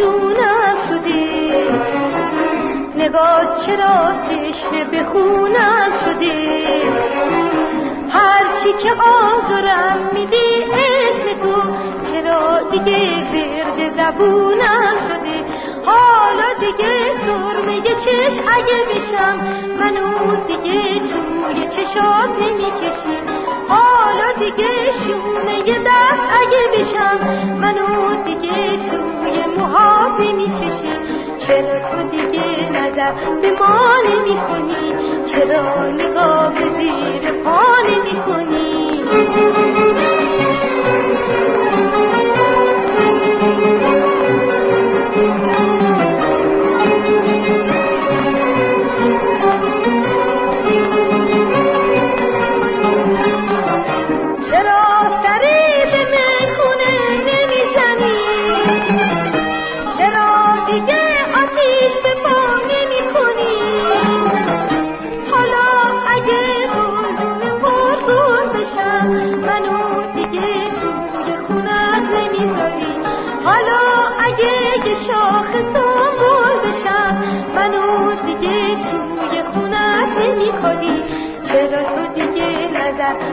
جونم شدی. نگاه چرا تشنه به خونم شدی؟ هرچی که آزارم میدی اسم تو. چرا دیگه برد زبونم شدی؟ حالا دیگه سرمه چش اگه میشم منو دیگه توی چشات نمی‌کشی. حالا دیگه شونه دست اگه بشم به ما نمی کنی چرا نگاه به زیر پا نمی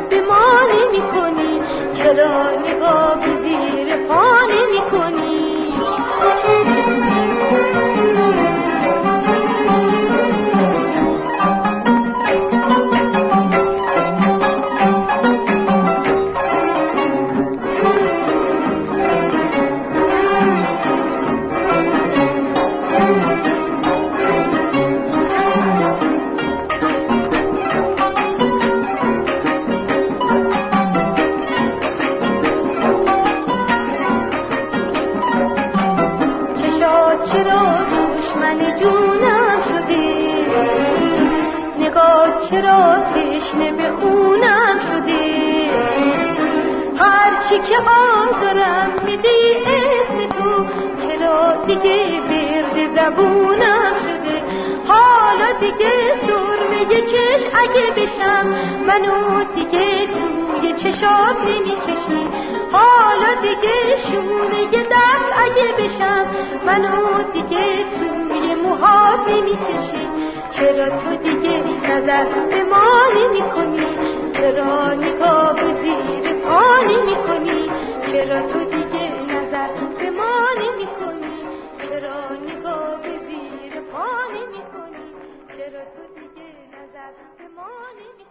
به ما نمی کنی چرا نگاه چرا تشنه به خونم شدی؟ هرچی که آزارم میدی اسم تو چرا دیگه برد زبونم شده؟ حالا دیگه سرمه چش اگه بشم منو دیگه توی چشات نمی‌کشی. حالا دیگه شونه دست اگه بشم منو دیگه توی موها نمی‌کشی چرا تو دیگه نظر به ما نمی‌کنی چرا نگاه به زیر پا نمی‌کنی چرا تو دیگه نظر به ما نمی‌کنی چرا نگاه به زیر پا نمی‌کنی چرا تو دیگه نظر به ما نمی‌کنی